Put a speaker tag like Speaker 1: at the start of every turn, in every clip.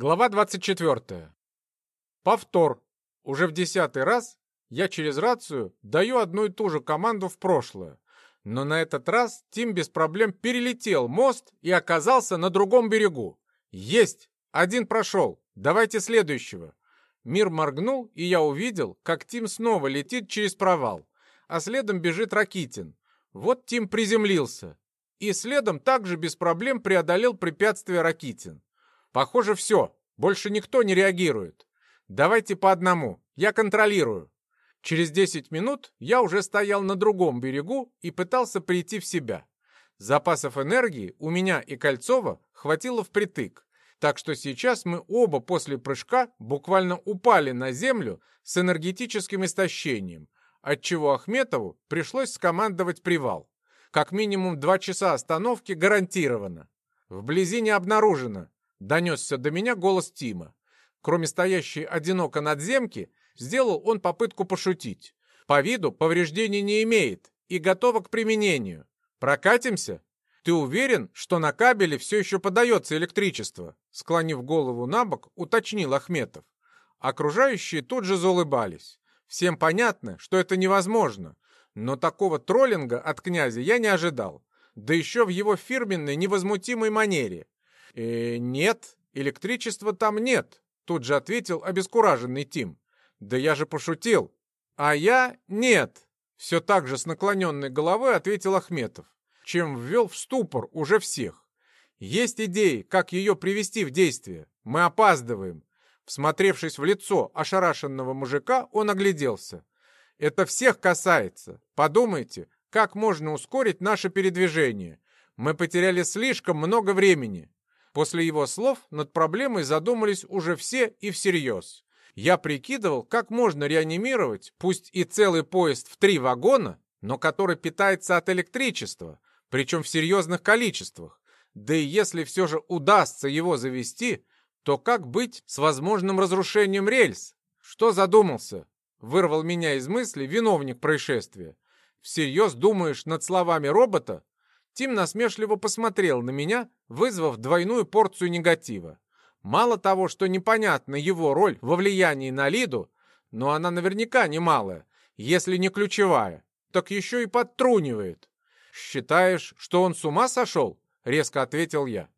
Speaker 1: Глава 24. Повтор. Уже в десятый раз я через рацию даю одну и ту же команду в прошлое. Но на этот раз Тим без проблем перелетел мост и оказался на другом берегу. Есть! Один прошел. Давайте следующего. Мир моргнул, и я увидел, как Тим снова летит через провал. А следом бежит Ракитин. Вот Тим приземлился. И следом также без проблем преодолел препятствие Ракитин. Похоже, все. Больше никто не реагирует. Давайте по одному. Я контролирую. Через 10 минут я уже стоял на другом берегу и пытался прийти в себя. Запасов энергии у меня и Кольцова хватило впритык. Так что сейчас мы оба после прыжка буквально упали на землю с энергетическим истощением, отчего Ахметову пришлось скомандовать привал. Как минимум два часа остановки гарантировано. Вблизи не обнаружено, Донесся до меня голос Тима. Кроме стоящей одиноко надземки, сделал он попытку пошутить. По виду повреждений не имеет и готова к применению. Прокатимся? Ты уверен, что на кабеле все еще подается электричество? Склонив голову на бок, уточнил Ахметов. Окружающие тут же заулыбались. Всем понятно, что это невозможно, но такого троллинга от князя я не ожидал. Да еще в его фирменной невозмутимой манере. «Э, «Нет, электричества там нет», — тут же ответил обескураженный Тим. «Да я же пошутил». «А я нет», — все так же с наклоненной головой ответил Ахметов, чем ввел в ступор уже всех. «Есть идеи, как ее привести в действие. Мы опаздываем». Всмотревшись в лицо ошарашенного мужика, он огляделся. «Это всех касается. Подумайте, как можно ускорить наше передвижение. Мы потеряли слишком много времени. После его слов над проблемой задумались уже все и всерьез. Я прикидывал, как можно реанимировать, пусть и целый поезд в три вагона, но который питается от электричества, причем в серьезных количествах. Да и если все же удастся его завести, то как быть с возможным разрушением рельс? Что задумался? Вырвал меня из мысли виновник происшествия. Всерьез думаешь над словами робота? Тим насмешливо посмотрел на меня, вызвав двойную порцию негатива. Мало того, что непонятна его роль во влиянии на Лиду, но она наверняка немалая, если не ключевая, так еще и подтрунивает. «Считаешь, что он с ума сошел?» — резко ответил я.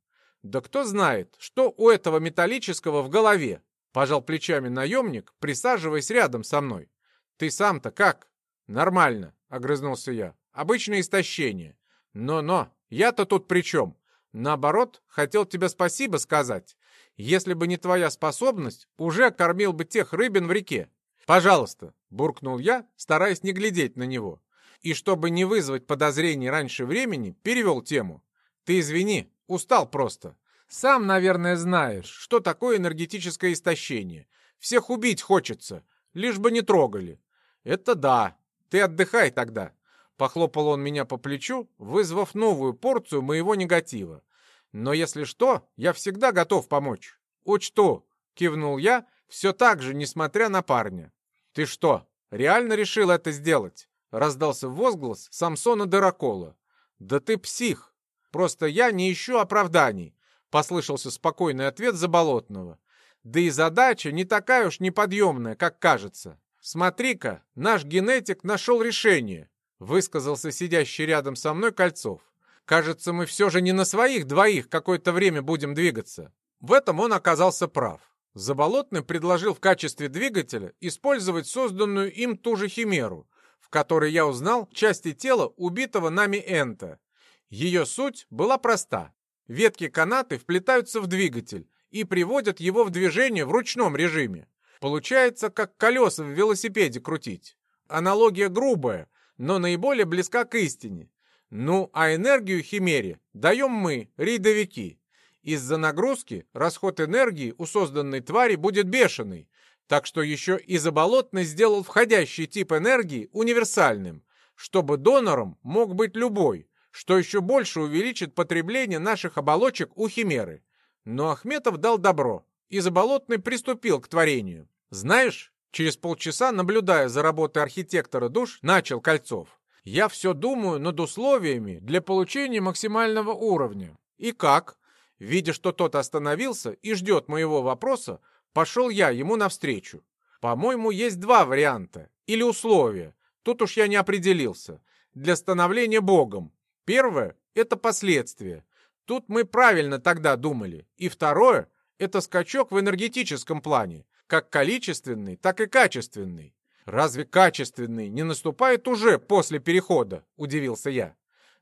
Speaker 1: «Да кто знает, что у этого металлического в голове?» — пожал плечами наемник, присаживаясь рядом со мной. «Ты сам-то как?» «Нормально», — огрызнулся я. «Обычное истощение. Но-но, я-то тут при чем? Наоборот, хотел тебе спасибо сказать. Если бы не твоя способность, уже кормил бы тех рыбин в реке. Пожалуйста, буркнул я, стараясь не глядеть на него. И чтобы не вызвать подозрений раньше времени, перевел тему. Ты извини, устал просто. Сам, наверное, знаешь, что такое энергетическое истощение. Всех убить хочется, лишь бы не трогали. Это да. Ты отдыхай тогда. Похлопал он меня по плечу, вызвав новую порцию моего негатива. Но если что, я всегда готов помочь. Учту, кивнул я, все так же, несмотря на парня. Ты что, реально решил это сделать? Раздался возглас Самсона Дырокола. Да ты псих. Просто я не ищу оправданий. Послышался спокойный ответ Заболотного. Да и задача не такая уж неподъемная, как кажется. Смотри-ка, наш генетик нашел решение высказался сидящий рядом со мной Кольцов. Кажется, мы все же не на своих двоих какое-то время будем двигаться. В этом он оказался прав. Заболотный предложил в качестве двигателя использовать созданную им ту же химеру, в которой я узнал части тела убитого нами Энта. Ее суть была проста. Ветки канаты вплетаются в двигатель и приводят его в движение в ручном режиме. Получается, как колеса в велосипеде крутить. Аналогия грубая, но наиболее близка к истине. Ну, а энергию Химере даем мы, рейдовики. Из-за нагрузки расход энергии у созданной твари будет бешеный, так что еще и заболотный сделал входящий тип энергии универсальным, чтобы донором мог быть любой, что еще больше увеличит потребление наших оболочек у Химеры. Но Ахметов дал добро, и заболотный приступил к творению. Знаешь, Через полчаса, наблюдая за работой архитектора душ, начал Кольцов. «Я все думаю над условиями для получения максимального уровня. И как?» Видя, что тот остановился и ждет моего вопроса, пошел я ему навстречу. По-моему, есть два варианта или условия. Тут уж я не определился. Для становления Богом. Первое – это последствия. Тут мы правильно тогда думали. И второе – это скачок в энергетическом плане. Как количественный, так и качественный. Разве качественный не наступает уже после перехода? Удивился я.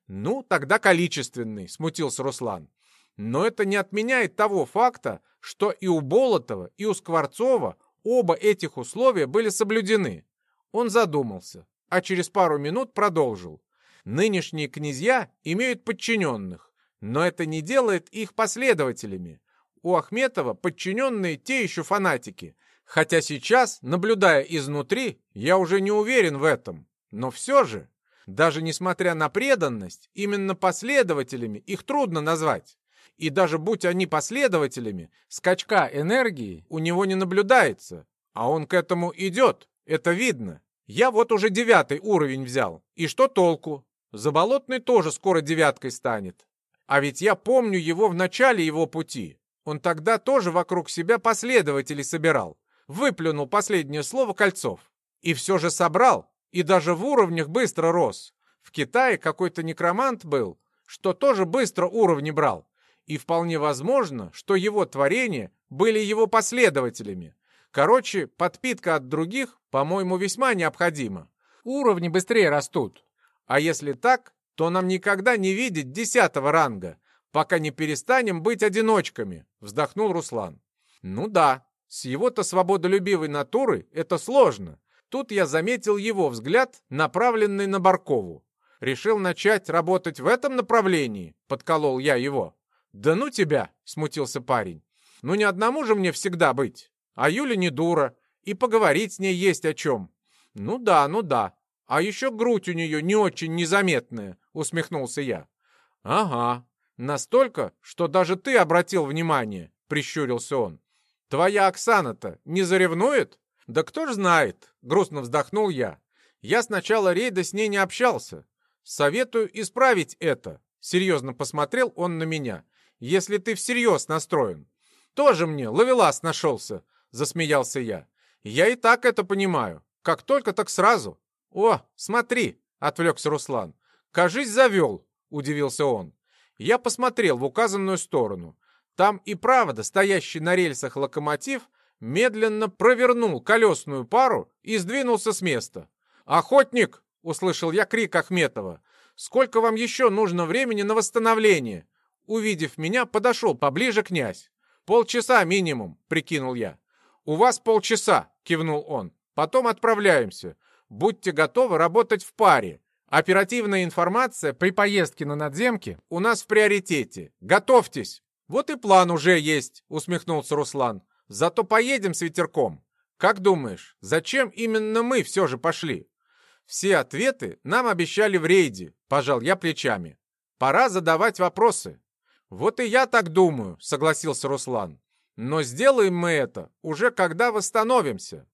Speaker 1: Ну, тогда количественный, смутился Руслан. Но это не отменяет того факта, что и у Болотова, и у Скворцова оба этих условия были соблюдены. Он задумался, а через пару минут продолжил. Нынешние князья имеют подчиненных, но это не делает их последователями. У Ахметова подчиненные те еще фанатики, хотя сейчас, наблюдая изнутри, я уже не уверен в этом. Но все же, даже несмотря на преданность, именно последователями их трудно назвать. И даже будь они последователями, скачка энергии у него не наблюдается. А он к этому идет, это видно. Я вот уже девятый уровень взял. И что толку? Заболотный тоже скоро девяткой станет. А ведь я помню его в начале его пути. Он тогда тоже вокруг себя последователей собирал. Выплюнул последнее слово Кольцов. И все же собрал. И даже в уровнях быстро рос. В Китае какой-то некромант был, что тоже быстро уровни брал. И вполне возможно, что его творения были его последователями. Короче, подпитка от других, по-моему, весьма необходима. Уровни быстрее растут. А если так, то нам никогда не видеть десятого ранга, пока не перестанем быть одиночками, вздохнул Руслан. Ну да, с его-то свободолюбивой натурой это сложно. Тут я заметил его взгляд, направленный на Баркову. Решил начать работать в этом направлении, подколол я его. «Да ну тебя!» — смутился парень. «Ну не одному же мне всегда быть. А Юля не дура, и поговорить с ней есть о чем». «Ну да, ну да. А еще грудь у нее не очень незаметная», — усмехнулся я. «Ага. Настолько, что даже ты обратил внимание», — прищурился он. «Твоя Оксана-то не заревнует?» «Да кто ж знает», — грустно вздохнул я. «Я с начала рейда с ней не общался. Советую исправить это». Серьезно посмотрел он на меня если ты всерьез настроен. Тоже мне ловелас нашелся, засмеялся я. Я и так это понимаю. Как только, так сразу. О, смотри, отвлекся Руслан. Кажись, завел, удивился он. Я посмотрел в указанную сторону. Там и правда стоящий на рельсах локомотив медленно провернул колесную пару и сдвинулся с места. «Охотник!» — услышал я крик Ахметова. «Сколько вам еще нужно времени на восстановление? Увидев меня, подошел поближе князь. «Полчаса минимум», — прикинул я. «У вас полчаса», — кивнул он. «Потом отправляемся. Будьте готовы работать в паре. Оперативная информация при поездке на надземки у нас в приоритете. Готовьтесь!» «Вот и план уже есть», — усмехнулся Руслан. «Зато поедем с ветерком. Как думаешь, зачем именно мы все же пошли?» «Все ответы нам обещали в рейде», — пожал я плечами. «Пора задавать вопросы. «Вот и я так думаю», — согласился Руслан. «Но сделаем мы это уже когда восстановимся».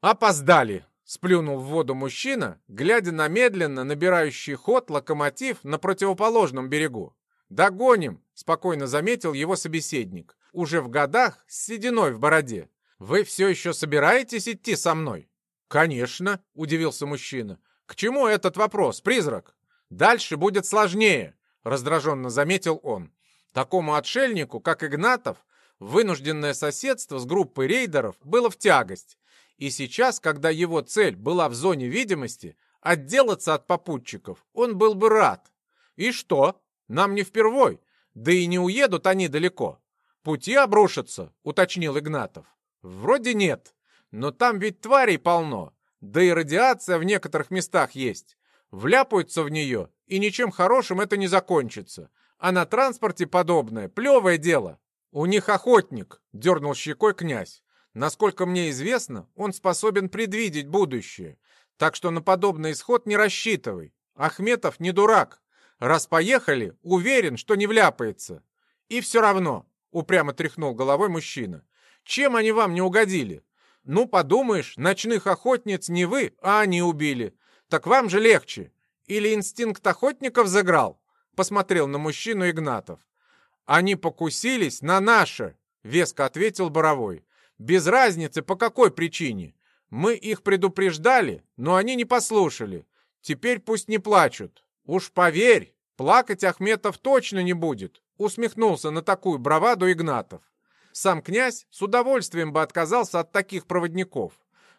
Speaker 1: «Опоздали», — сплюнул в воду мужчина, глядя на медленно набирающий ход локомотив на противоположном берегу. «Догоним», — спокойно заметил его собеседник, уже в годах с сединой в бороде. «Вы все еще собираетесь идти со мной?» «Конечно», — удивился мужчина. «К чему этот вопрос, призрак? Дальше будет сложнее раздраженно заметил он. Такому отшельнику, как Игнатов, вынужденное соседство с группой рейдеров было в тягость. И сейчас, когда его цель была в зоне видимости, отделаться от попутчиков он был бы рад. И что? Нам не впервой, да и не уедут они далеко. Пути обрушатся, уточнил Игнатов. Вроде нет, но там ведь тварей полно, да и радиация в некоторых местах есть. Вляпаются в нее и ничем хорошим это не закончится. А на транспорте подобное — плевое дело. У них охотник, — дернул щекой князь. Насколько мне известно, он способен предвидеть будущее. Так что на подобный исход не рассчитывай. Ахметов не дурак. Раз поехали, уверен, что не вляпается. И все равно, — упрямо тряхнул головой мужчина. Чем они вам не угодили? Ну, подумаешь, ночных охотниц не вы, а они убили. Так вам же легче. Или инстинкт охотников заграл?» Посмотрел на мужчину Игнатов. Они покусились на наше, веско ответил Боровой. Без разницы, по какой причине. Мы их предупреждали, но они не послушали. Теперь пусть не плачут. Уж поверь, плакать Ахметов точно не будет, усмехнулся на такую браваду Игнатов. Сам князь с удовольствием бы отказался от таких проводников.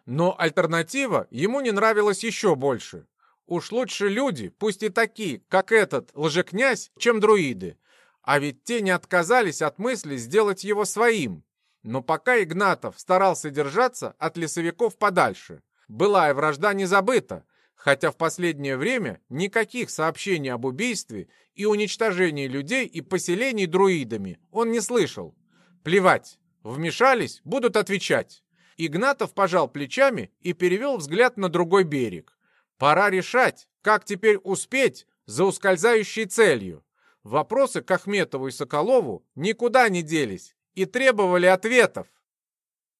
Speaker 1: Но альтернатива ему не нравилась еще больше. Уж лучше люди, пусть и такие, как этот лжекнязь, чем друиды. А ведь те не отказались от мысли сделать его своим. Но пока Игнатов старался держаться от лесовиков подальше. Былая вражда не забыта, хотя в последнее время никаких сообщений об убийстве и уничтожении людей и поселений друидами он не слышал. Плевать, вмешались, будут отвечать. Игнатов пожал плечами и перевел взгляд на другой берег. Пора решать, как теперь успеть за ускользающей целью. Вопросы к Ахметову и Соколову никуда не делись и требовали ответов.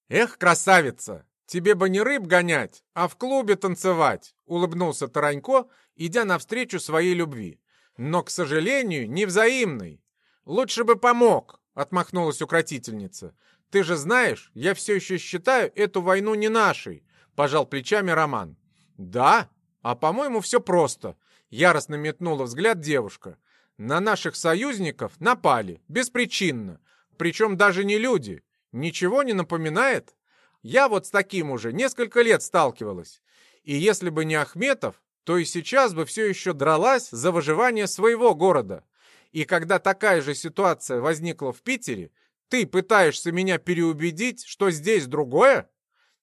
Speaker 1: «Эх, красавица, тебе бы не рыб гонять, а в клубе танцевать», — улыбнулся Таранько, идя навстречу своей любви. «Но, к сожалению, невзаимной. Лучше бы помог», — отмахнулась укротительница. «Ты же знаешь, я все еще считаю эту войну не нашей», — пожал плечами Роман. «Да? А по-моему, все просто», — яростно метнула взгляд девушка. «На наших союзников напали, беспричинно, причем даже не люди. Ничего не напоминает? Я вот с таким уже несколько лет сталкивалась. И если бы не Ахметов, то и сейчас бы все еще дралась за выживание своего города. И когда такая же ситуация возникла в Питере, ты пытаешься меня переубедить, что здесь другое?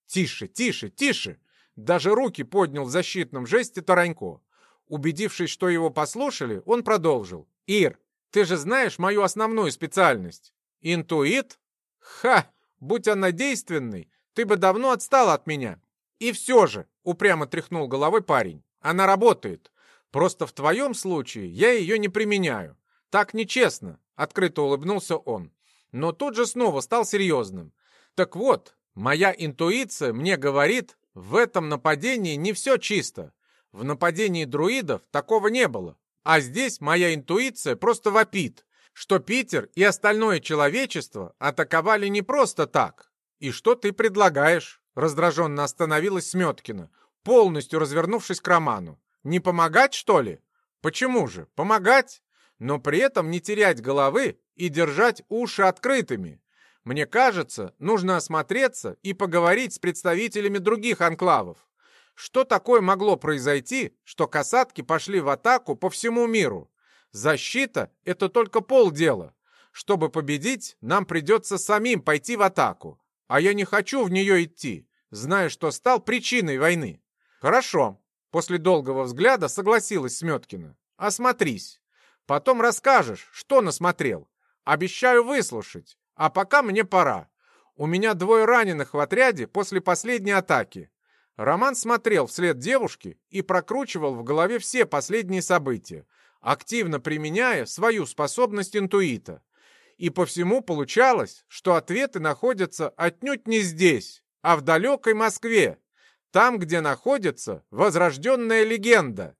Speaker 1: Тише, тише, тише. Даже руки поднял в защитном жесте Таранько. Убедившись, что его послушали, он продолжил. «Ир, ты же знаешь мою основную специальность. Интуит? Ха! Будь она действенной, ты бы давно отстал от меня. И все же, упрямо тряхнул головой парень, она работает. Просто в твоем случае я ее не применяю. Так нечестно, открыто улыбнулся он. Но тут же снова стал серьезным. Так вот, моя интуиция мне говорит, в этом нападении не все чисто. В нападении друидов такого не было. А здесь моя интуиция просто вопит что Питер и остальное человечество атаковали не просто так. И что ты предлагаешь? Раздраженно остановилась Сметкина, полностью развернувшись к Роману. Не помогать, что ли? Почему же? Помогать, но при этом не терять головы и держать уши открытыми. Мне кажется, нужно осмотреться и поговорить с представителями других анклавов. Что такое могло произойти, что касатки пошли в атаку по всему миру? Защита — это только полдела. Чтобы победить, нам придется самим пойти в атаку. А я не хочу в нее идти, зная, что стал причиной войны. Хорошо. После долгого взгляда согласилась Сметкина. Осмотрись. Потом расскажешь, что насмотрел. Обещаю выслушать. А пока мне пора. У меня двое раненых в отряде после последней атаки. Роман смотрел вслед девушки и прокручивал в голове все последние события, активно применяя свою способность интуита. И по всему получалось, что ответы находятся отнюдь не здесь, а в далекой Москве, там, где находится возрожденная легенда.